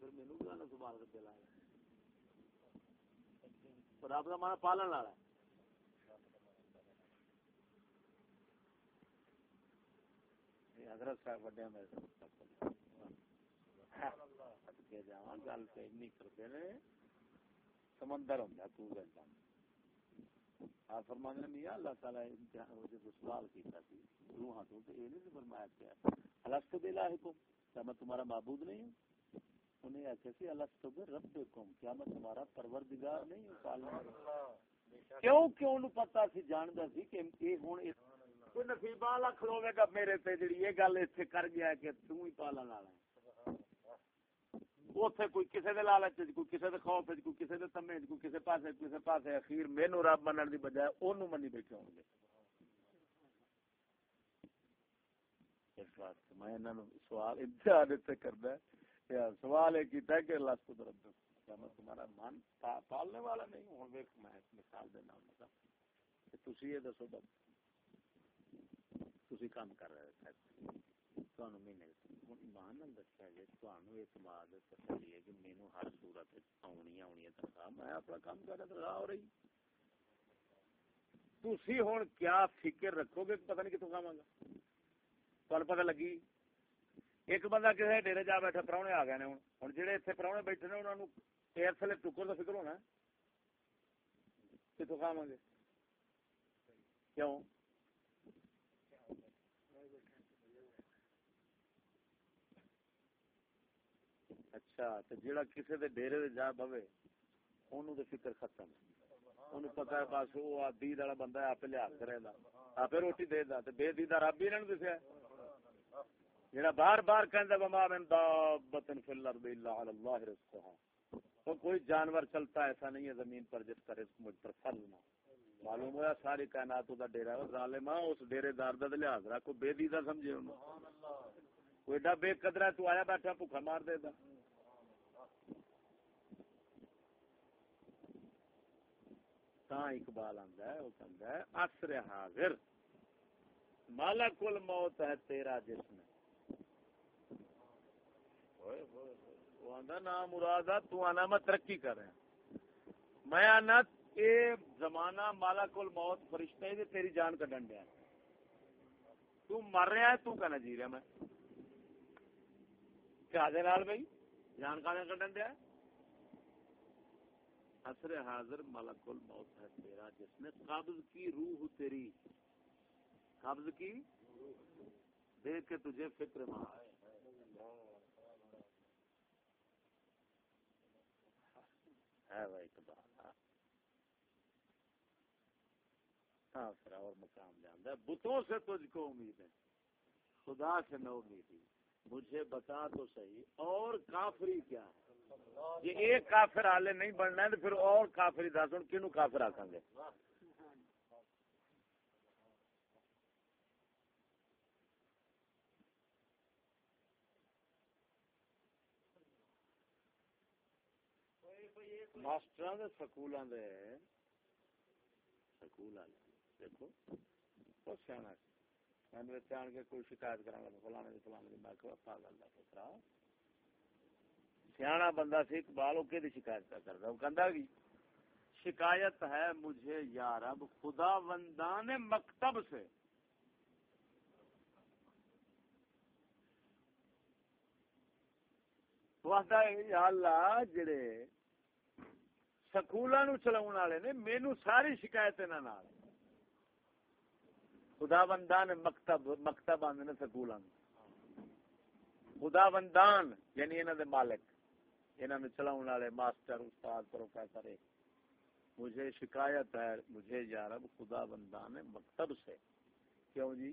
پھر مینو بھی آنا سبحان ربی لایا۔ رب کا مانا پالن والا حضرت صاحب وڈیا میرے گل تو این کرتے نے سمندر ہوں تو آپ فرمانے میاں اللہ تعالی امتحان جو سوال کیتا تھی روحاں تو اے نہیں فرمایا کیا۔ الست بالہکم کیا میں تمہارا معبود نہیں ہوں؟ انہیں ایسے سی الست بربکم کیا میں تمہارا پروردگار نہیں ہوں پالنا کیوں؟ کیوں؟ نو پتہ سی جاندا سی کہ اے ہن کوئی نصیبہ والا کھلوے گا میرے تے جڑی یہ گل ایتھے کر گیا کہ تو ہی پالن والا ہے۔ اوتھے کوئی کسے دے لالچ وچ، کوئی کسے دے خوف وچ، کوئی کسے دے تمے وچ، کوئی کسے پاسے کسے پاسے اخیر مینوں رب منن دی بجائے اونوں منی بیٹھے ہون گے۔ اس بات میں انہاں نو سوال امتحان تے کردا ہے۔ سوال ہے کیتا ہے کہ اللہ کو درد کیا میں تمہارا من پالنے والا نہیں ہوں؟ میں مثال دینا ہوں مطلب کہ تسی یہ دسو بس تسی کام کر رہے تھے تانوں مہینے ہن ایمان نال دسیا جے تانوں اعتماد ہے کہ مینوں ہر صورت تنخواہ۔ میں اپنا کام کر رہا تنخواہ ہو رہی۔ تسی ہن کیا فکر رکھو گے؟ پتہ نہیں کتوں کھاواں گا۔ تانوں پتہ لگی۔ ایک بندہ کسی ڈیرے جا بیٹھا پراؤنے آ گئے نے ہن اتنے پراؤنے بیٹھے نے انہاں نو ایئر تھلے ٹکر دا فکر ہونا کتوں کھاواں گے کیوں اچھا تو کسی دے ڈیرے دے جا بوے اونوں فکر ختم اونوں پتہ ہے بس او دید والا بندہ ہے آپ لحاظ کرے دا آپ روٹی دے دا تے بے دیدہ رب ہی انہاں دسیا جیڑا بار بار کہندا وما من دابتن فی الارض الا علی اللہ رزقها۔ تو کوئی جانور چلتا ایسا نہیں ہے زمین پر جس کا رزق مجھ پر پھل نہ معلوم ہوا ساری کائنات دا ڈیرا ہے ظالما اس ڈیرے دار دا لحاظ رکھو، بے دیدہ سمجھے انہوں کوئی ڈا بے قدرہ، تو آیا بیٹھا بھوکا مار دے دا۔ اقبال آندا ہے، وہ کہندا ہے، عصر حاضر، مالک الموت ہے تیرا جسم۔ وہ آندا نا مرادا تو آنا میں ترقی کر رہا میں آنا اے زمانہ مالک الموت فرشتہ ہے تیری جان کڈن دیا تو مر رہا ہے تو کہنا جی رہا میں کیا دے نال بھائی جان کا کڈن دیا اثر حاضر ملک الموت ہے تیرا جس نے قبض کی روح تیری قبض کی دیکھ کے تجھے فکر ماں ہے بھائی ہاں پھر اور مقام جانا ہے بتوں سے تجھ کو امید ہے خدا سے نہ ہی. مجھے بتا تو صحیح اور کافری کیا ہے یہ ایک کافر آلے نہیں بننا ہے تو پھر اور کافری دس ہوں کنو کافر آخان گے ماسٹر دے سکول دے سکول دیکھو، بہت سیاح میں آن کے کوئی شکایت کرا فلانے دی فلانے دی، میں پاگل کا پترا سیاح بندہ سی، اقبال اوکے دی شکایت کا کرتا وہ کہندا کہ شکایت ہے مجھے یا رب، خدا وندان مکتب سے۔ وحدہ یا اللہ، جڑے سکولاں نو چلاون والے نے، مینوں ساری شکایت انہاں نال۔ خدا وندان مکتب مکتب آندے نے سکولاں خدا وندان یعنی انہاں دے مالک۔ انہوں نے چلاؤ والے ماسٹر، استاد، پروفیسر مجھے شکایت ہے، مجھے یارب خدا بندان مکتب سے۔ کیوں جی؟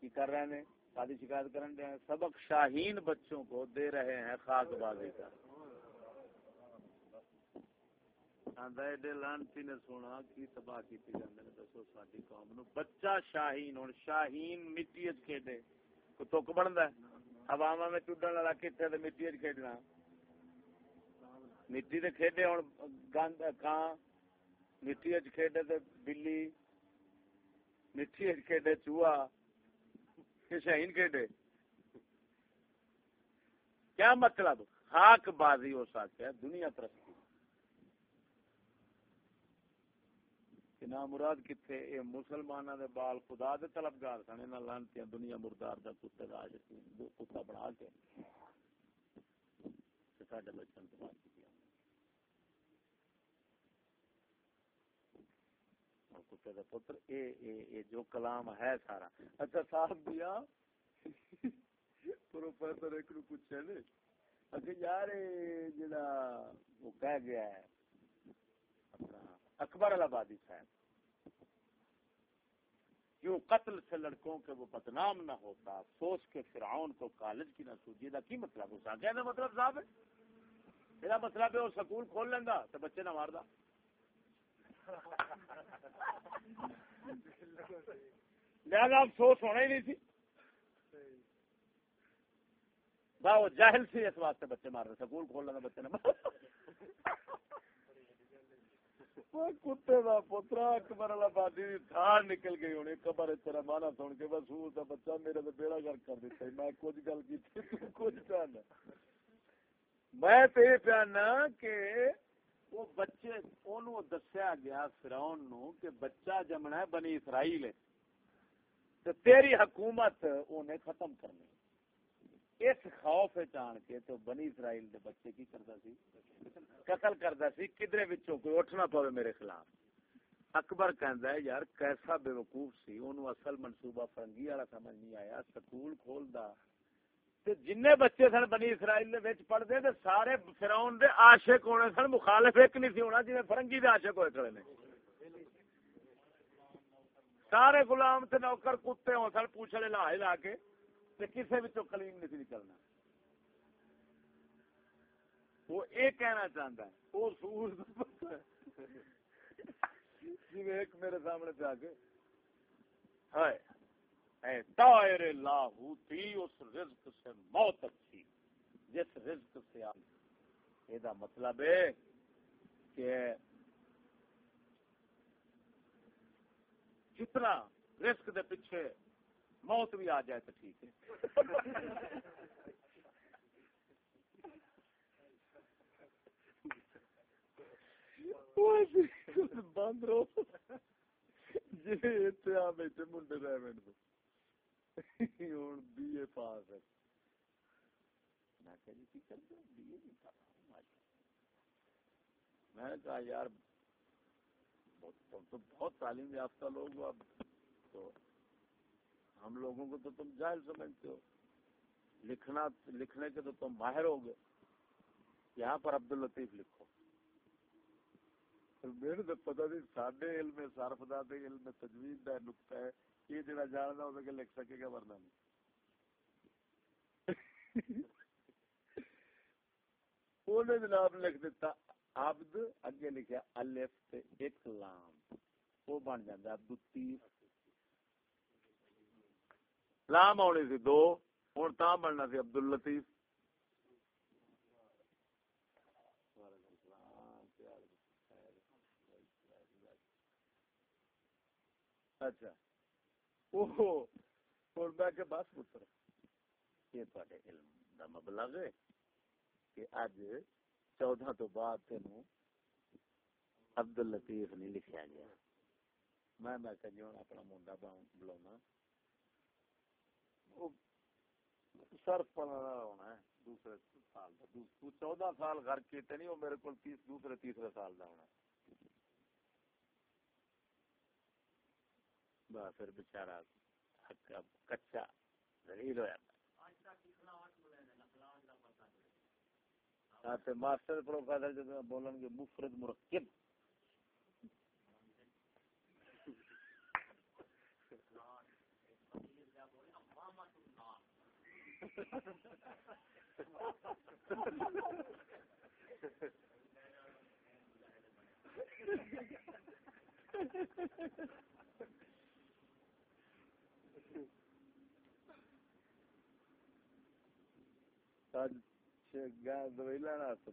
کی کر رہے ہیں؟ شادی شکایت کرن دے ہیں؟ سبق شاہین بچوں کو دے رہے ہیں خاک بازی کا۔ آندا ایڈے لانتی نے سونا، کی تباہ کیتی جاندے نے؟ دسو ساڈی قوم نو۔ بچہ شاہین ہن، شاہین مٹی وچ کھیڈے۔ کو تک بندا ہے؟ ہواواں میں ٹڈن والا کتے تے مٹی وچ کھیڈنا؟ مٹی تے کھیڈے ہن، گند، کاں۔ مٹی وچ کھیڈے تے بلی۔ مٹی وچ کھیڈے چوہا۔ شاہین کھیڈے؟ کیا مطلب؟ خاک بازی ہو سکتا ہے دنیا پرستی کہ نہ مراد کتنے اے مسلمانوں دے بال خدا دے طلبگار سن، انہاں لانتیاں دنیا مردار دا کتے دا اج کتا بنا کے۔ تے ساڈے بچن تو بات کی کتے دا پتر، اے اے اے، جو کلام ہے سارا۔ اچھا صاحب دیا، پروفیسر ایک نو پوچھے نے۔ اچھا یار جڑا وہ کہہ گیا ہے، اپنا اکبر الہبادی صاحب۔ کیوں قتل سے لڑکوں کے وہ بدنام نہ ہوتا سوچ کے فرعون کو کالج کی نہ سوجی دا کی مطلب اس کیا مطلب صاحب ہے؟ میرا مطلب ہے وہ سکول کھول لینا تو بچے نہ ماردا لہذا افسوس ہونا ہی نہیں تھی۔ وہ جاہل سی اس واسطے بچے مار رہے، سکول کھول لینا بچے نہ مار کتے دا اکبر آبادی تھان نکل گئی ہونی قبر تیرا مانا سن کے، بس دا بچہ میرے بیڑا گھر کر دیتا میں کچھ گل کی کچھ میں یہ پیانا کہ وہ بچے دسیا گیا فراؤن نو کہ بچہ جمنا ہے بنی اسرائیل تو تیری حکومت ختم کرنی۔ اس خوف جان کے تو بنی اسرائیل دے بچے کی کرتا سی؟ قتل کرتا سی کدھر وچوں کوئی اٹھنا پوے میرے خلاف؟ اکبر کہندا ہے، یار کیسا بے وقوف سی، اونوں اصل منصوبہ فرنگی والا سمجھ نہیں آیا، سکول کھولدا۔ تے جن بچے سن بنی اسرائیل دے وچ پڑھدے، تے سارے فرعون دے عاشق ہونے سن، مخالف ایک نہیں سی ہونا، جویں فرنگی دے عاشق ہوئے کھڑے نے۔ سارے غلام تے نوکر کتے ہو سن پوچھڑے لا لا کے۔ کسی بھی کلیم نہیں نکلنا۔ وہ یہ کہنا چاہتا ہے، وہ سور جی ایک میرے سامنے پہ آ کے۔ تائر لاہوتی، اس رزق سے موت اچھی۔ جس رزق سے آپ یہ مطلب ہے کہ جتنا رزق دے پیچھے موت بھی آ جائے تو ٹھیک ہے۔ بند رہو۔ جی آ بیٹھے منڈے رہ ہوں، بی اے پاس ہے۔ میں جی، نے کہا، یار تم تو بہت تعلیم یافتہ لوگ ہو اب تو ہم لوگوں کو تو تم جاہل سمجھتے ہو۔ لکھنا لکھنے کے تو تم ماہر ہو گئے۔ یہاں پر عبد الطیف لکھو میرے تو پتا نہیں سڈے علم سارف دا علم تجویز کا نقطہ ہے۔ یہ جڑا جاننا ہو کہ لکھ سکے گا ورنہ نہیں۔ جناب لکھ دیتا عبد اگے لکھا الف ایک لام۔ وہ بن جاتا عبد الطیف لام آنی سی دو ہوں تا بننا سی عبد الطیف اچھا۔ میں کہ بس پتر۔ یہ علم مبلغ ہے کہ اج چودہ تو بعد عبد نہیں لکھا گیا۔ میں میں کہ جی اپنا منڈا بلا سرف ہونا ہے، دوسرے سال کا چودہ سال گھر کیتے نہیں، وہ میرے کو تیس دوسرے تیسرے سال کا ہونا بس پھر بچارا کچا دلیل ہوا ماسٹر پروفیسر جب بولن گے، مفرد مرکب۔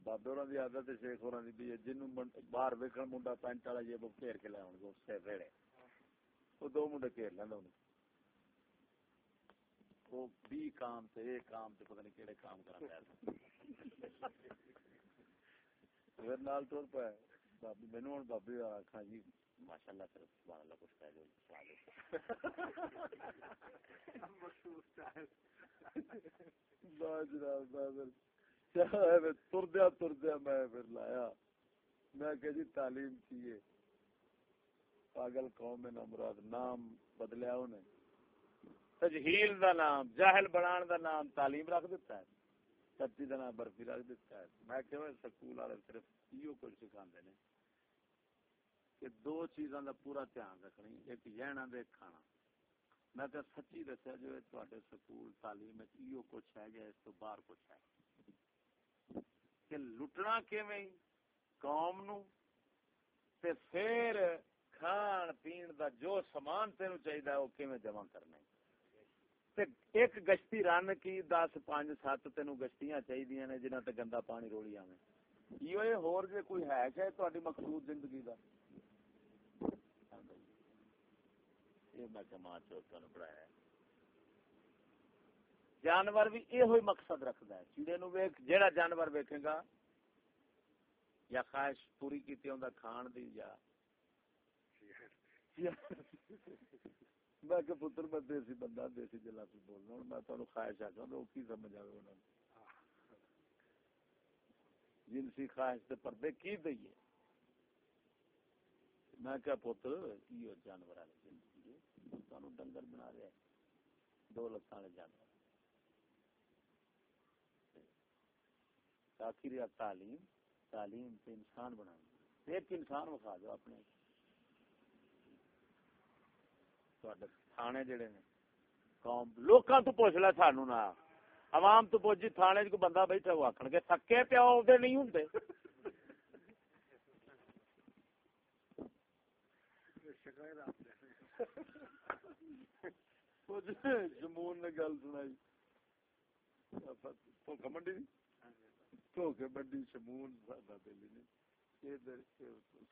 بابے دی عادت شیخ ہو جن باہر ویکن منڈا پینٹ والا جی گھیر کے لے گے وہ دو منڈے گھیر لینا وہ بھی کام سے ایک کام پتہ نہیں کہڑے کام کرا پھر نال ٹر پایا بابی مینو ہوں بابی جی۔ ماشاء اللہ پھر سبحان اللہ کچھ کہہ دو تردیا تردیا میں پھر لایا۔ میں کہ جی تعلیم چاہیے پاگل قوم میں نمراد نام بدلیا انہیں۔ تجہیل دا نام، جاہل بنان دا نام تعلیم رکھ دیتا ہے کچی دا نام برفی رکھ دیتا ہے۔ میں کہ سکول والے صرف یہ کچھ سکھاندے نے کہ دو چیزاں دا پورا دھیان رکھنی، ایک جہنا دے کھانا۔ میں تو سچی دسیا جو تے سکول تعلیم وچ یہ کچھ ہے یا اس تو باہر کچھ ہے۔ کہ لٹنا کیویں؟ قوم نو۔ تے پھر کھان پین دا جو سامان تینوں چاہیے وہ کیویں جمع کرنا ایک گشتی رن کی دس پانچ سات تین گشتیاں چاہیے نے جنہ تے گندا پانی رولی آوے۔ یہ ہور جے کوئی ہے کہ تہاڈی مقصود زندگی دا؟ یہ میں جانور بھی یہ مقصد رکھتا ہے۔ چیڑے نو ویک جیڑا جانور ویکھے گا یا خواہش پوری کی کھان دی یا میں کہ پتر، میں دیسی بندہ، دیسی جلا بولنا ہوں میں تمہیں خواہش آ وہ کی سمجھ آئے انہوں جنسی خواہش کے پردے کی دئیے؟ میں کیا پتر، کی ہو جانور والے زندگی تمہیں ڈنگر بنا رہے دو لتان والے جانور۔ آخر تعلیم تعلیم سے انسان بنا ایک انسان وکھا دو اپنے۔ تھانے جڑے نے قوم لوکاں تو پوچھ لے سانو نا عوام تو پوچھ جی تھانے چ بندہ بیٹھا وہ آکھن گے تھکے پیو دے نہیں ہوندے جمون نے گل سنائی دھوکا منڈی دھوکے منڈی شمون دلی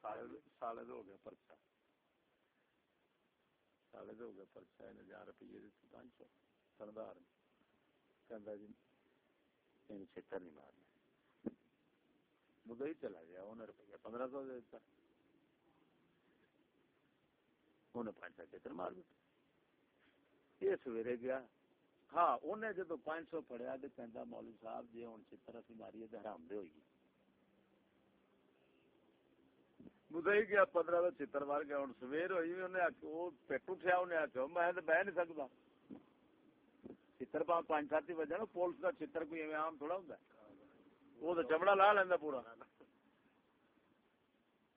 سالے ہو گیا پرچا سالے ہو گیا پرچا ہزار روپیے دیتی پانچ سو۔ سردار کہ جی چھتر نہیں مارنا۔ مدعا ہی چلا گیا انہیں روپیہ پندرہ سو دیتا۔ انہیں پانچ سو چھتر مار دیتا۔ یہ سویرے گیا۔ ہاں انہیں جدو پانچ سو پڑیا تو کہہ مولوی صاحب جی ہوں چھتر اسی ماریے تو حرام دے ہوئی۔ مدئی گیا پندرہ تو چتر مار گیا ہوں سویر ہوئی وہ پیٹ اٹھیا انہیں آخیا میں تو بہ نہیں سکتا چتر پا پانچ سات ہی بجے نا پولیس کا چتر کوئی ایویں عام تھوڑا ہوں وہ تو چمڑا لا لینا پورا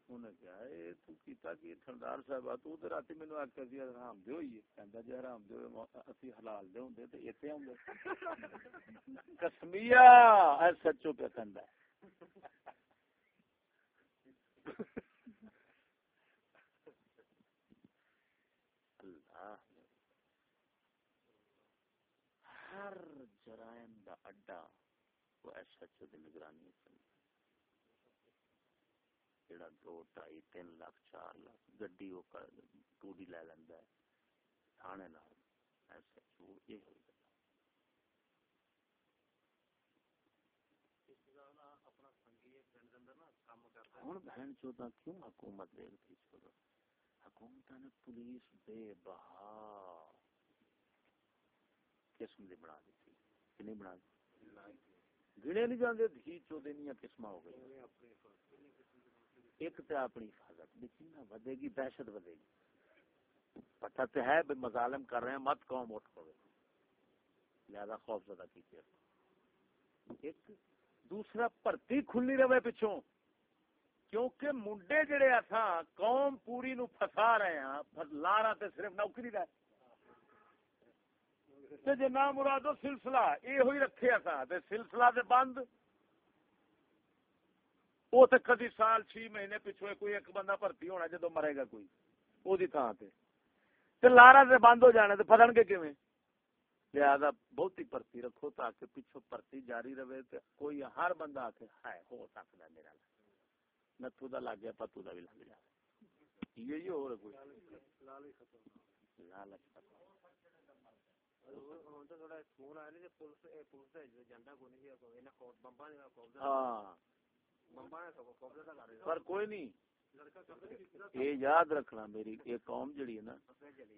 انہیں کیا تو کیتا کی ٹھنڈار صاحب تو تے رات مینوں آکھیا سی حرام دے ہوئی کہندا جی حرام دے اسی حلال دے ہوندے تے ایتھے ہوندے قسمیہ اے سچو پہ کہندا ہر جرائم دا اڈا وہ ایس ایچ او دی نگرانی جڑا دو ڈھائی تین لاکھ چار لاکھ گڈی وہ ٹوڈی لے لیندا ہے۔ تھانے نال ایس ایچ او یہ ہوئی گلا ہوں بہن چوتھا کیوں حکومت دے رہی حکومت نے پولیس بے بہا قسم دی بنا دیتی۔ کہ نہیں بنا گنے نہیں جاندے، دھی چو دنیا قسم ہو گئی ایک تے اپنی حفاظت لیکن نہ ودے گی، دہشت ودے گی۔ پتہ تے ہے بے مظالم کر رہے ہیں، مت قوم اٹھ پڑے۔ لہذا خوف زدہ کیجیے ایک دوسرا پرتی کھلی رہے پچھوں۔ کیونکہ منڈے جڑے اساں قوم پوری نو پھسا رہے ہیں۔ لارا تے صرف نوکری رہے۔ تے جے نہ مرادو سلسلہ یہ ہوئی رکھے اساں تے سلسلہ دے بند وہ تے کدی سال چھ مہینے پیچھے کوئی ایک بندہ بھرتی ہونا جدو مرے گا کوئی وہ دی تھان تے۔ تے لارا دے بند ہو جانے تے پھڑن گے کیویں؟ لہذا بہت ہی بھرتی رکھو تاکہ پیچھو بھرتی جاری رہے تے کوئی ہر بندہ آ کے ہائے ہو سکتا ہے میرا نتھو دا لگ گیا، پتو دا بھی لگ جائے یہ ہی ہو رہا کوئی۔ لالچ ختم۔ ہاں پر کوئی نہیں یہ یاد رکھنا میری یہ قوم جڑی ہے نا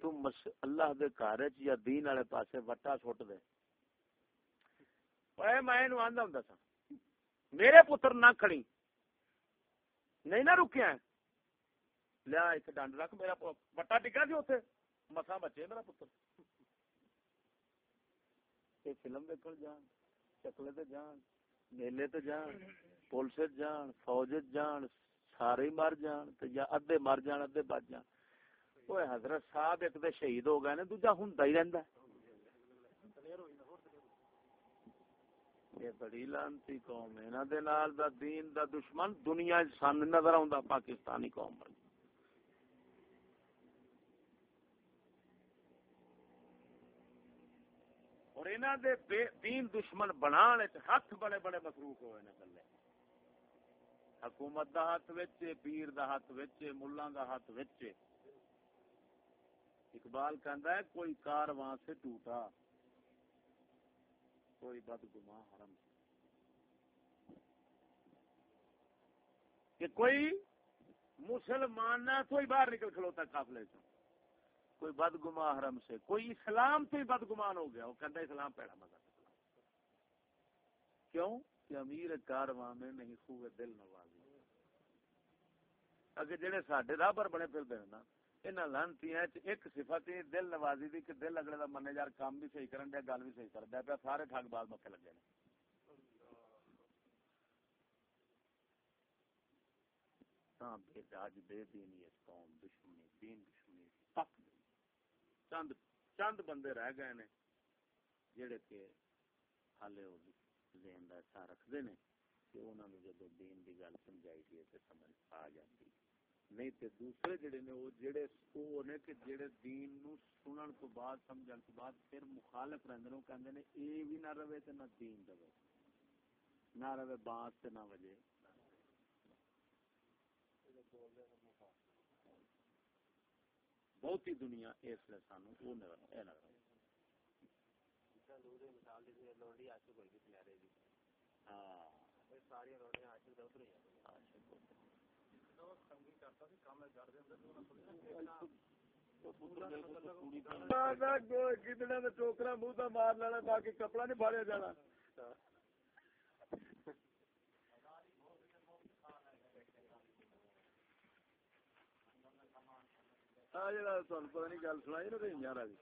تم اللہ دے گھر یا دین والے پاسے وٹا سٹ دے اے میں اینو آندا ہوندا سا میرے پتر نہ کھڑی نہیں نہ رکیا لیا ایک ڈنڈ رکھ میرا وٹا ٹکا سی اوتھے مسا بچے میرا پتر یہ فلم دیکھن جان چکلے تے جان، میلے تے جان پولیس جان فوج جان، سارے مر جان تے یا ادھے مر جان، ادھے بچ جان۔ اوے حضرت صاحب ایک تے شہید ہو گئے نے، دوجا ہوندا ہی رہندا یہ بڑی لانتی قوم ہے انہاں دے نال دا دین دا دشمن دنیا سن نظر آوندا، پاکستانی قوم بن اور انہاں دے دین دشمن بنان وچ ہاتھ بڑے بڑے مصروف ہوئے نے کلے حکومت دا ہاتھ وچ پیر دا ہاتھ وچ ملا دا ہاتھ وچ اقبال کہندا ہے، کوئی کارواں سے ٹوٹا۔ کوئی بدگما حرم سے۔ کہ کوئی مسلمان نہ کوئی باہر نکل کھلوتا قافلے سے کوئی بدگما حرم سے، کوئی اسلام سے بدگمان ہو گیا۔ وہ کہتا اسلام پیڑا مزہ کیوں؟ کہ امیر کارواں میں نہیں خوب دل نوازی۔ اگر جڑے ساڈے راہ پر بنے پھر دے نا، انہاں لانتیاں وچ ایک صفت ہے، دل نوازی دی، کہ دل اگلے دا مننے یار کام بھی صحیح کرن دیا، گل بھی صحیح کردا پیا۔ سارے ٹھگ باز مکے لگے نے۔ تاں بے داج، بے دینی اس قوم، دشمنی، دین دشمنی۔ تک چند چند بندے رہ گئے نے، جڑے کہ حالے وہ ذہن دا اچھا رکھدے نے کہ انہاں نو جدو دین دی گل سمجھائی دی تے سمجھ آ جاندی۔ نہیں تے دوسرے جڑے نے، وہ جڑے او نے کہ جڑے دین نو سنن تو بعد، سمجھن تو بعد پھر مخالف رہندے نے کہندے نے اے بھی نہ رہے تے نہ دین رہے، نہ رہے بات تے نہ وجے بہت ہی دنیا اس لیے سانو وہ نہ اے چوکرا منہ مار لینا باقی کپڑا نہیں بھاریا جانا پتا نہیں گل سنائی نا رہی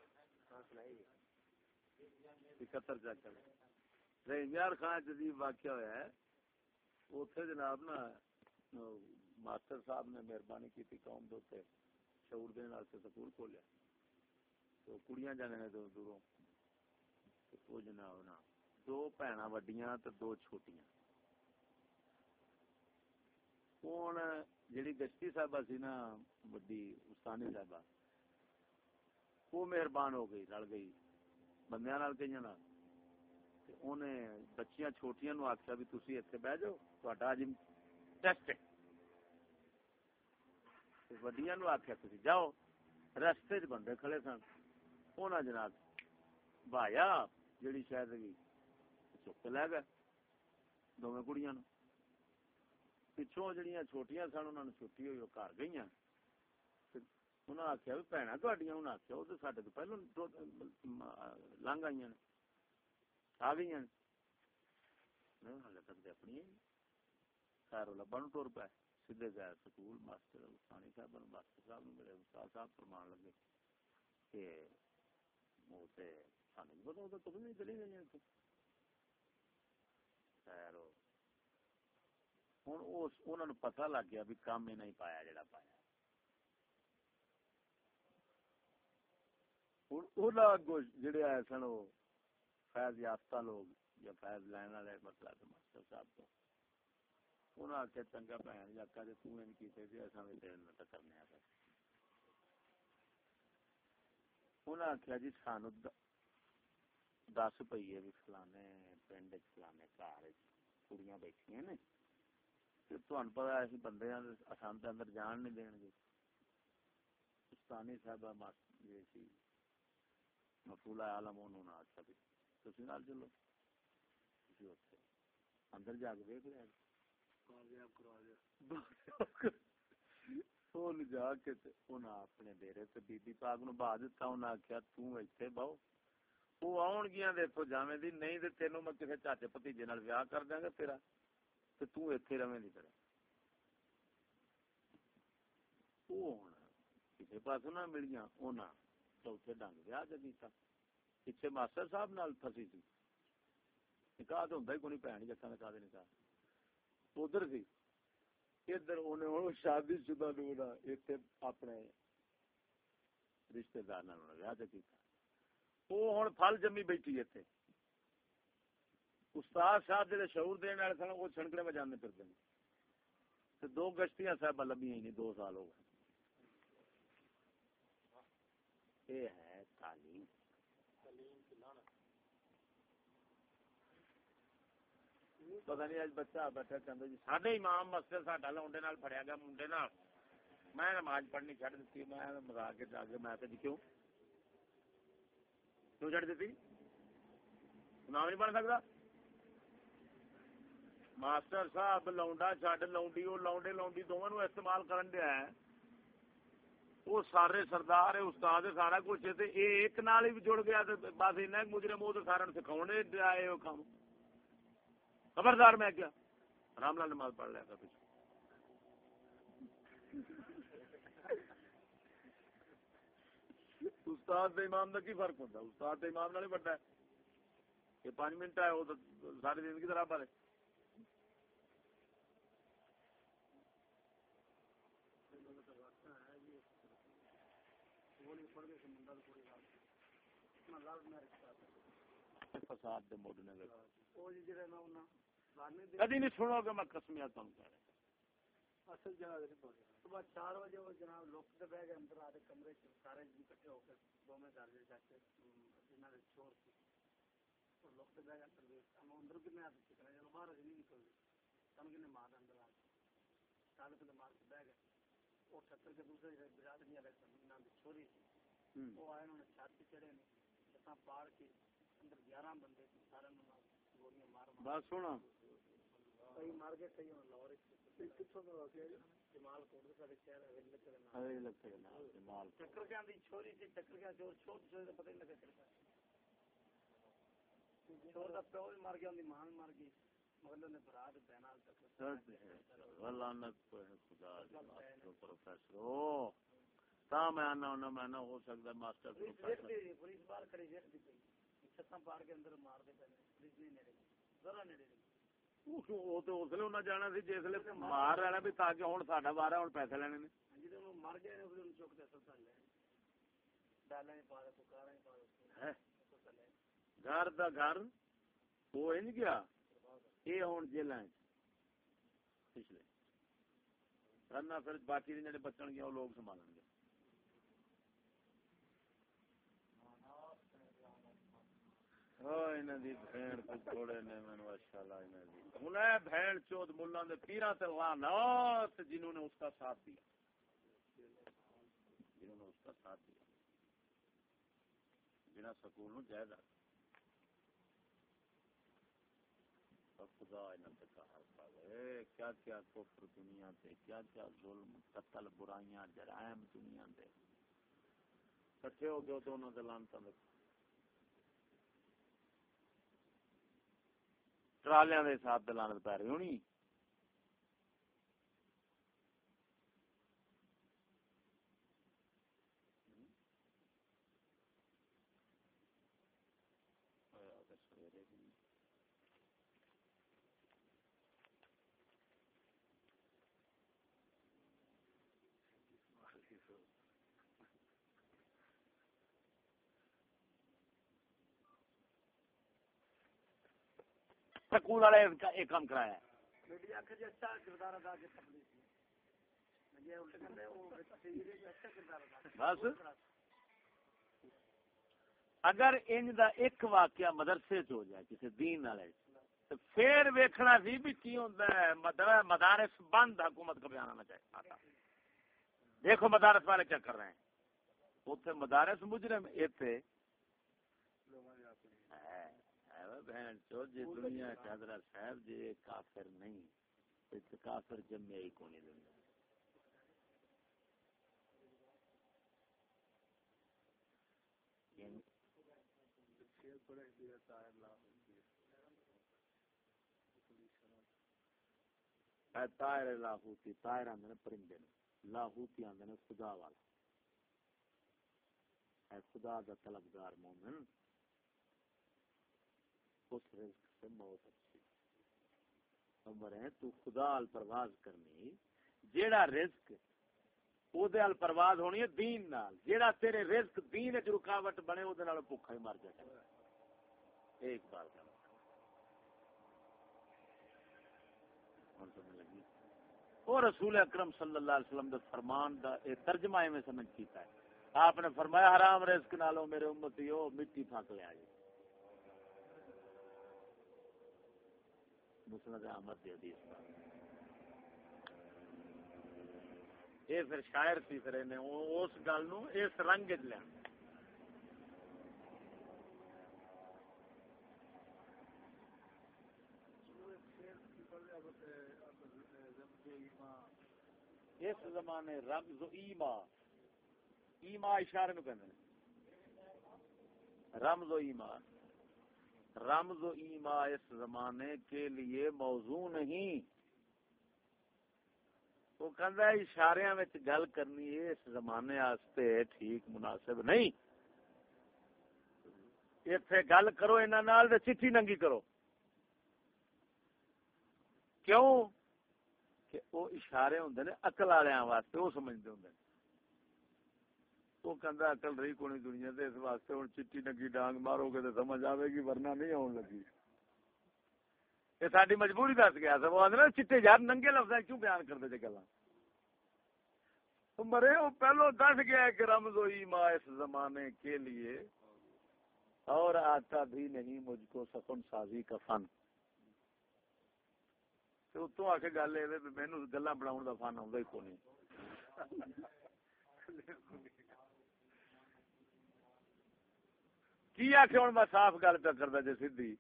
اکہتر چکر رحیمیار خان عجیب واقعہ ہوا ہے جناب نا ماسٹر صاحب نے مہربانی کی قوم دے شعور دینے واسطے سکول کھولیا تو کڑیاں جانے نے دور دوروں وہ جناب نا دو بھن وڈیاں دو چھوٹیاں جیڑی گشتی صاحبہ سی نا، وڈی استانی صاحبہ، وہ مہربان ہو گئی، رل گئی، بندیاں نال کئی نال۔ انہیں بچیاں چھوٹیاں نو آخیا بھی تسی اتنے بہ جاؤ تا اج ٹیسٹ ہے۔ وڈیاں نو آخیا تسی جاؤ رستے چ بندے کھڑے سن۔ انہاں جناب بھایا جڑی شاید گئی چک لے گئے دونوں کڑیاں نو پچھوں جڑیاں چھوٹیاں سن انہوں نے چھٹی ہوئی وہ گھر گئی انہوں نے آخیا بھی بھڑا تھوڑیاں انہوں آخیا وہ تو سڈے تو پہلو لنگ آئی آ گئی ہلے تک اپنی خیر لبن ٹور پائے سیدھے گئے سکول ماسٹر سانی صاحب ماسٹر صاحب ملے استاد صاحب فرمان لگے کہ وہ سانو پتا وہ تو کبھی نہیں چلی گئی خیر ہوں انہوں نے پتا لگ گیا بھی کام ہی نہیں پایا جڑا پایا جڑے آئے سن وہ فیض یافتہ لوگ یا فیض لین والے مطلب ماسٹر صاحب تو انہوں نے چنگا بھن جاکا جی تین کیتے جی اصا بھی تیرے نہ کرنے انہیں آخیا جی سان دس پیے بھی فلانے پنڈ فلانے گھر کڑیاں بیٹھیا نے تمہیں پتا ایسے بندے آسان اندر جان نہیں دین گے استانی صاحب مفولا عالم انہوں نے آخیا بھی تھی نال چلو اندر جا کے دیکھ لیا جا کے اپنے ڈیرے سے بی بی پاک نو بہا دتا تیتے بہو وہ گیا دیکھو جاویں دی نہیں تے تینوں میں کسی چاچے بتیجے نال ویاہ کر دیا گا تیرا تے تو ایتھے رہے دی طرح وہ ہوں کسی پاس نہ ملیاں انہاں چوتھے ڈنگ ویاہ جگیتا پیچھے ماسٹر صاحب نال پھسی سی نکاح تو ہوندا ہی کوئی بھن جساں نکاح دے نکاح ادھر سی ادھر انہیں ہوں شادی شدہ لوگ اتنے اپنے رشتے دار ویاہ جگیتا وہ ہوں پل جمی بیٹھی اتنے استاد صاحب جی شعور دن والے سن، وہ چھنکڑے بجانے پھرتے ہیں۔ دو گشتیاں صاحب لبھی نہیں، دو سال ہو گئے۔ یہ ہے تعلیم۔ پتا نہیں اج بچہ بیٹھا کہ جی سڈے امام مسجد ساڈا لونڈے نال پڑیا گیا منڈے نال۔ میں نماز پڑھنی چڑھ دیتی میں مزاق کے جا کے میں کہ جی کیوں؟ کیوں چڑھ دیتی نام نہیں بن سکتا ماسٹر صاحب لاؤنڈا چڈ لاؤنڈی وہ لاؤنڈے لاؤنڈی دونوں استعمال کرن دیا ہے۔ وہ سارے سردار ہے استاد سارا کچھ ہے ایک نال ہی جڑ گیا بس ایسا مجرم وہ سارا سکھاؤ آئے وہ کام خبردار میں کیا؟ رام لال نماز پڑھ لیا تھا پیچھے استاد امام کا کی فرق ہوتا ہے استاد امام نال ہی بڑا ہے۔ یہ پانچ منٹ ہے وہ تو ساری زندگی طرح پر ہے فساد دے موڈ نے کدی نہیں سنو گے میں قسمیا تم کہہ رہا اصل صبح بجے وہ جناب لوک کے بہ گئے اندر آتے کمرے سارے جی کٹھے ہو کے دو میں گھر جاتے جنہوں نے چور تھی لوک کے بہ گئے اندر ہم اندر کنے آتے چکنے جب باہر نہیں نکل گئے۔ تم کنے مار اندر آ سال پہلے مار کے بہ گئے۔ وہ ٹکر کے دوسرے برادری والے انہوں نے چھوڑی وہ آئے انہوں نے چھاتی چڑھے نے چھتاں پاڑ کے اندر گیارہ بندے سارے گولیاں مار بس سونا کئی مار گئے کئی لاہور کتوں جمال کوٹ سارے شہر چکر کیا چھوری سی چکر کیا چور چھوٹ چھوڑ پتہ نہیں لگا چکر چھوڑ کا پیو بھی مر گیا ان ماں بھی مر گئی۔ مگر نے برات بہنا تک لعنت خدا پروفیسر۔ او تا میں آنا ہونا میں نہ ہو سکتا ماسٹر پولیس باہر کھڑی ویٹ دی پئی چھتاں پار کے اندر مار دے پولیس نیڑے ذرا نیڑے لینے نے۔ جی مر گئے چک کے اصل لے گھر دا گھر وہ نہیں گیا یہ ہوں جیل پچھلے۔ کرنا پھر باقی بچن گیا جنہوں نے اس کا ساتھ دیا۔ جنہوں نے اس کا ساتھ دیا۔ بنا سکول جائز خدا کیا کیا کفر دنیا تے، کیا کیا ظلم، قتل برائیاں، جرائم دنیا تے۔ کٹھے ہو گئے تو انہوں نے لانتا دیکھو ٹرالیاں دے حساب تے لعنت پے رہی ہونی؟ سکول والے یہ کام کرایا بس۔ اگر ان دا ایک واقعہ مدرسے چ ہو جائے کسی دین والے تو پھر ویکھنا سی بھی کی ہوندا ہے مدر- مدارس بند حکومت کا بیان آنا چاہیے۔ دیکھو مدارس والے کیا کر رہے ہیں۔ اتنے مدارس مجرم اتنے بہن چو جی دنیا چ حضرت صاحب جی کافر نہیں۔ کافر جمے ہی کونی دنیا۔ لاہوتی طائر آندے نے پرندے لاہوتی آندے نے خدا والا۔ خدا دا طلبگار مومن۔ اس رزق سے موت اچھی عمر ہے، تو خدا ال پرواز کرنی، جیڑا رزق او دے ال پرواز ہونی ہے دین نال، جیڑا تیرے رزق دین وچ رکاوٹ بنے او دے نال بھوکا ہی مر جائے۔ ایک بار کا ہن لگی؟ او رسول اکرم صلی اللہ علیہ وسلم دے فرمان دا اے ترجمہ ایویں سمجھ کیتا ہے۔ آپ نے فرمایا، حرام رزق نالو میرے امتیو مٹی پھانک لیا جی مسند احمد دی حدیث دا۔ یہ پھر شاعر سی پھر نے اس گل نو اس رنگ وچ لیا۔ اس زمانے رمز و ایما ایما اشارے نو کہندے رمز و ایما۔ رمز و ایما اس زمانے کے لیے موضوع نہیں۔ وہ کہندا ہے، اشاریاں وچ گل کرنی ہے، اس زمانے واسطے ٹھیک مناسب نہیں۔ ایتھے گل کرو، انہاں نال تے چٹھی ننگی کرو۔ کیوں؟ کہ وہ اشارے ہوندے نے، عقل والیاں واسطے، وہ سمجھدے ہوندے نے۔ وہ کہندا عقل رہی کونی دنیا تے اس واسطے ہن چٹی نگی ڈانگ مارو گے تے سمجھ آوے گی ورنہ نہیں آن لگی۔ یہ ساری مجبوری دس گیا سب وہ آدھے نا چٹے یار ننگے لفظ کیوں بیان کرتے جی گلا مرے وہ پہلو دس گیا کہ رمز و ایما اس زمانے کے لیے اور آتا بھی نہیں، مجھ کو سکن سازی کا فن۔ تو اتوں آ کے گل یہ مینو گلا بناؤ کا فن آتا ہی کو نہیں کی آخ ہوں میں صاف گل پہ کرتا جی سیدھی؟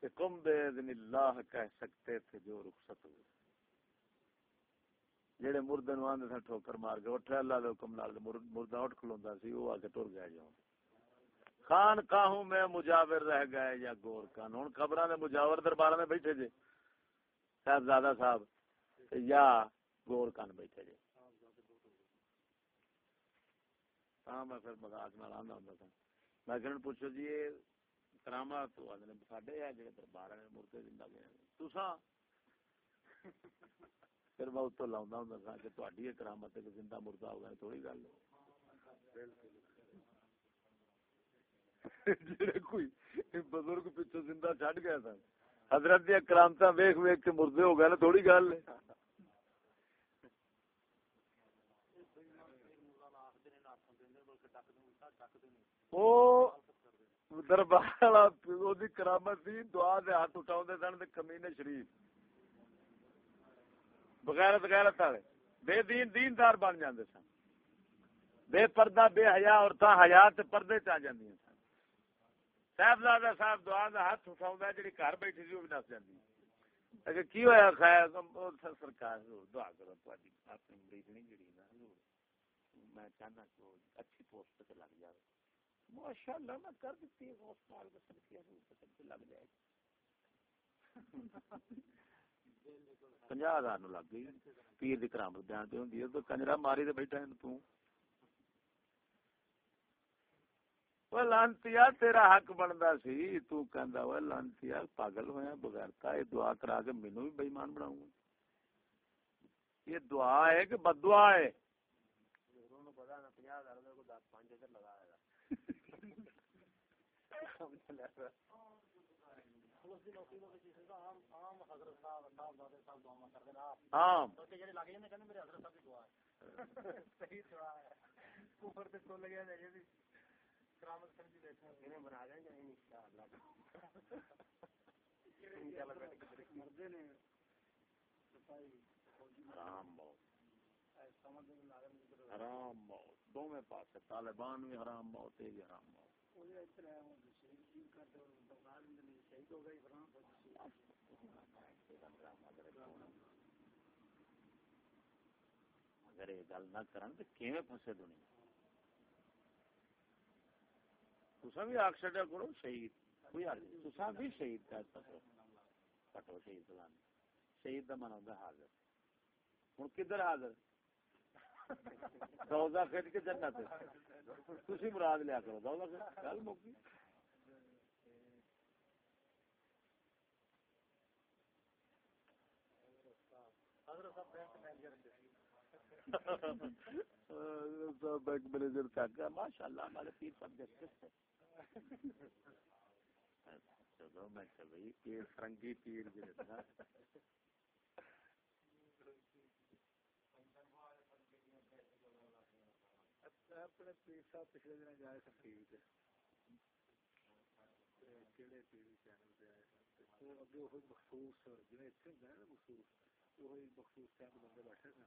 کہ کم بے اللہ کہہ سکتے تھے جو رخصت ہوئے۔ جہے مردے نو آدھے سن ٹھوکر مار کے اٹھے اللہ دے حکم نال مردہ اٹھ کھلوندا سی وہ آ کے ٹر گیا جاؤں۔ خان کاہوں میں مجاور رہ گئے یا گور کان؟ ہوں خبراں دے مجاور دربار میں بیٹھے جے۔ صاحبزادہ صاحب یا گور کان بیٹھے جے۔ ہاں میں پھر مذاق نال آندا ہوندا تھا میں کہ پوچھو جی کرامات تو آدھے ساڈے ہے، جڑے دربار نے مردے زندہ گئے تساں؟ پھر میں اتوں لاؤندا ہوندا تھا کہ تہاڈی کرامت ہے کہ زندہ مردہ ہو گئے تھوڑی گل جڑے کوئی بزرگ پیچھے زندہ چھڈ گیا تھا حضرت دیا کرامتا ویخ ویخ کے مردے ہو گئے نا تھوڑی گل ہے۔ وہ دربار والا دی کرامت تھی دعا دے ہاتھ اٹھاؤ سن تے کمینے شریف۔ بغیر بغیر والے۔ بے دین دیندار بن جاندے سن۔ بے پردہ، بے حیا عورتاں حیا تے پردے چ آ جاندیاں سن۔ صاحبزادہ صاحب دعا دا ہاتھ اٹھاؤں جڑی گھر بیٹھی سی وہ بھی نس جاندی۔ اگر کی ہویا خیر؟ سرکار دعا کرو تہاڈی اپنی مریض نہیں جڑی نا۔ میں چاہنا کہ اچھی پوسٹ پہ لگ جائے ماشاء اللہ میں کر دیتی ہے ہسپتال کا سرکیا پہ لگ جائے پنجا ہزار نو لگ گئی۔ پیر دی کرامت بیان پہ ہوندی ہے، تو کنجرا ماری تے بیٹھا ہے تو۔ وہ لانتیا تیرا حق بندا سی، تو کہندا وہ لانتیا پاگل ہویا بغیر تا، یہ دعا کرا کے مینوں بھی بے ایمان بناؤں یہ دعا ہے کہ بد دعا ہے۔ عام. حرام موت. حرام موت. دونوں پاس طالبان بھی حرام موت، یہ بھی حرام موت. اگر یہ گل نہ کرن تو کیویں پھسے دنیا؟ تسا بھی آخ چڈیا کرو شہید، کوئی حل نہیں۔ تسا بھی شہید کا پسو کٹو شہید فلان شہید کا من ہوتا حاضر۔ ہوں کدھر حاضر؟ دوزہ کھٹ کے جنت تسی مراد لیا کرو۔ دوزہ کھٹ گل بینک مینیجر تک ماشاء اللہ ہمارے پیر سب جسٹس چلو میں کہ بھائی یہ فرنگی پیر جو ہے اپنے پیر صاحب پچھلے دن جائے سن ٹی وی کہڑے ٹی وی چینل پہ آئے سن اگے وہ مخصوص جنہیں اتنے نا مخصوص وہی مخصوص چند بندے بیٹھے سن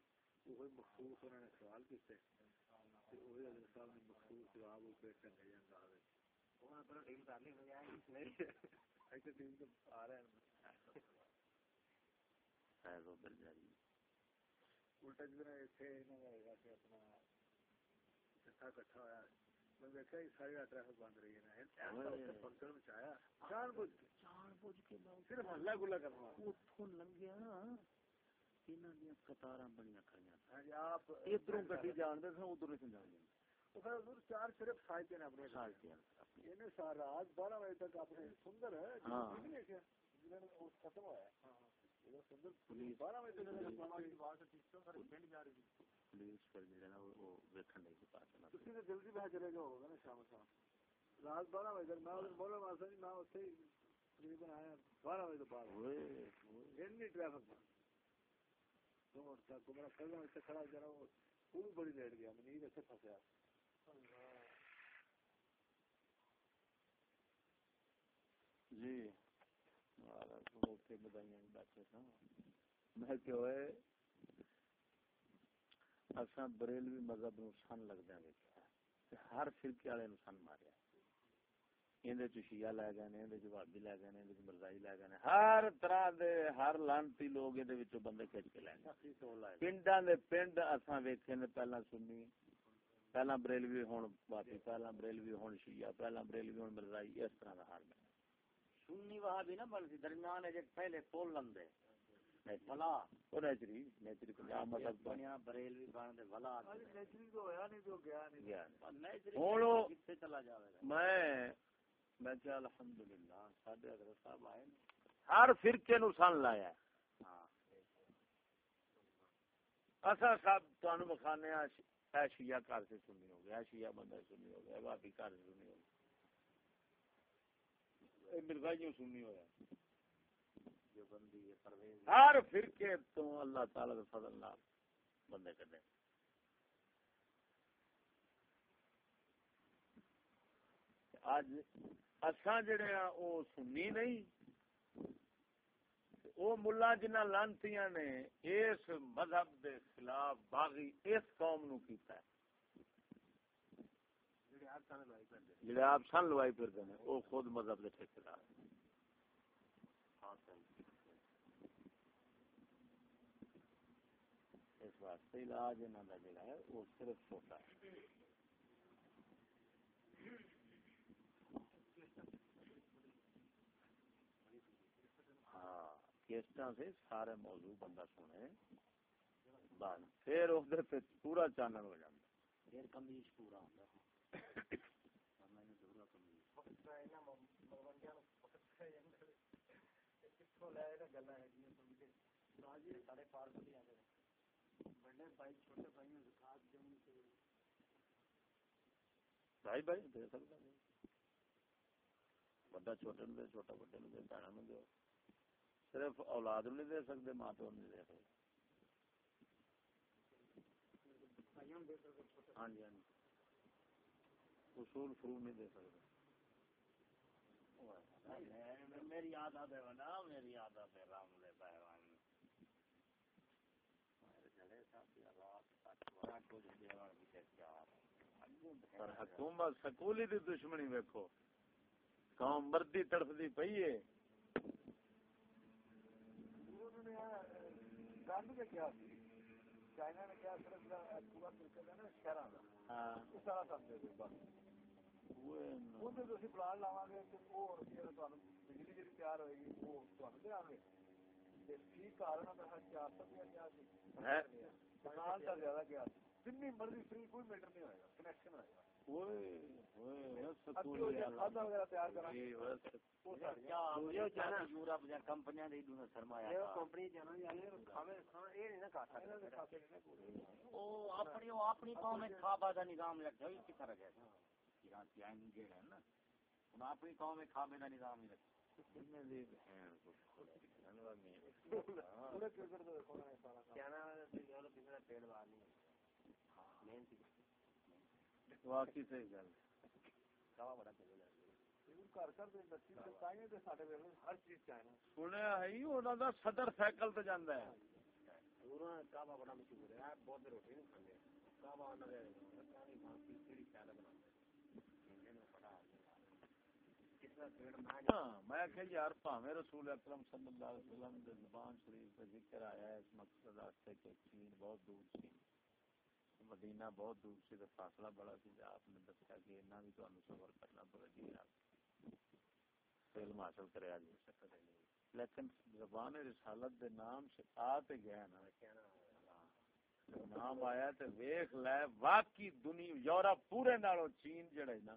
وہی مخصوص انہوں نے سوال کیتے وہی حضرت صاحب نے مخصوص جواب وہ پیش کرنے جان رہا ہے۔ الٹا جدھر اتنے اپنا کٹھا کٹھا ہوا میں دیکھا ساری ٹریفک بند رہی ہے فنکشن میں چایا۔ جان بوجھ کے۔ جان بوجھ کے صرف ہلا گلا کرنا اتوں لنگیا انہاں دی قطاراں بنیاں کھڑیاں آپ ادھروں گڈی جان دے سن ادھر نہیں جان دے وہ پھر حضور چار صرف سائتے نے اپنے سائتے ہیں انہیں سار رات بارہ بجے تک اپنے سندر ہے ہاں۔ جنہوں نے ختم ہوا ہے۔ پولیس۔ پر جڑا نا وہ ویکھن نہیں پتا تسی تے جلدی باہر چلے گئے ہوگا نا شام شام۔ رات 12 بجے تک میں بولا واسطے میں اوتھے تقریباً آیا 12 بجے بعد۔ اوئے اتنی ٹریفک تو میرا کھڑا وہ بھی بڑی لیٹ گیا میں نیند اتنے پھسیا جی بدائیاں بیٹھے تھا میں کہ اساں بریلوی مذہب نو سن لگدا ویکھیا ہر فرقے والے نو سن ماریا ایندے چ شیعہ لے گئے نے ایندے چ وہابی لے گئے نے ایندے چ مرزائی لے گئے نے۔ ہر طرح دے ہر لانتی لوگ ایندے وچوں بندے کھچ کے لے گئے۔ پنڈاں دے پنڈ اساں ویکھے نے پہلا سنی۔ پہلا بریلوی ہن وہابی پہلا بریلوی ہن شیعہ پہلا بریلوی ہن مرزائی اس طرح دا حال۔ ہے سنی وہابی نہ بن درمیان ہے جے پہلے تول لندے ہر فرقے نو سن لایا۔ اصا بخانے شیعہ سے سنی ہو گیا شیعہ بندہ سنی ہو گیا بھابی سے سنی ہو گیا مرزائیوں سنی ہوا ہر فرقے تو اللہ تعالی کے فضل نال بندے کڈے۔ اج اساں جڑے ہاں او سنی نہیں او ملا جنہ لانتیاں نے اس مذہب دے خلاف باغی اس قوم نو کیتا ہے۔ جڑے آپ سن لوائی پھر ہیں او خود مذہب دے ٹھیکیدار اس واسطے علاج انہوں کا جڑا ہے وہ صرف چھوٹا ہے۔ ہاں کیسٹا سے سارے موضوع بندہ سنے بس پھر اس پورا چانن ہو جاتا۔ پھر کمیش پورا ہوتا گلا بھائی بھائی دے سکتا بڑا چھوٹے نو دے چھوٹا بڑے نو دے بھڑا نو دے۔ صرف اولاد نو نہیں دے سکتے ماں پیو نہیں دے سکتے۔ ہاں جی ہاں جی۔ اصول فرو نہیں دے سکتے۔ میری عادت ہے نا میری عادت ہے رام لے پہوان پر حکومت سکولی دی دشمنی ویکھو۔ قوم مردی تڑفدی پئی ہے۔ گند کے کیا چائنا نے کیا صرف پورا ہے نا شہر ہاں۔ اس طرح سمجھے گے بس اوے وہ تو اسی پلان لاواں گے کہ وہ بجلی جڑی تیار ہوئے گی وہ دے آویں تے فی کارن ہر چار سو روپیہ کیا سی پلان کا زیادہ کیا جتنی مرضی فری کوئی میٹر نہیں ہوئے گا کنیکشن ہوئے گا۔ جی یا کمپنیاں جانا یعنی اپنی اپنی قوم کھابا دا نظام رکھا ہوئی ایران کی آئین ہے نا۔ اپنی قوم میں کھابے دا ہی رکھا نا پیڑ محنت واقعی صحیح گل سنیا ہی انہاں دا صدر سائیکل تے جاندا ہے کعبہ بڑا مشہور بہت روٹی نہیں کھاندے کعبہ دے پانی کیڑی میں کہ یار بھاویں رسول اکرم صلی اللہ علیہ وسلم دے زبان شریف تے ذکر آیا ہے اس مقصد واسطے کہ چین بہت دور سی مدینہ بہت دور سی تے فاصلہ بڑا سی آپ نے دسیا کہ اتنا بھی تانوں سفر کرنا پڑے جی آپ علم حاصل کرے آ جی لیکن زبان رسالت دے نام سے آ تے گیا نا۔ ہاں۔ نام آیا تے ویکھ لے واقعی دنیا یورپ پورے نالوں چین جڑا ہے نا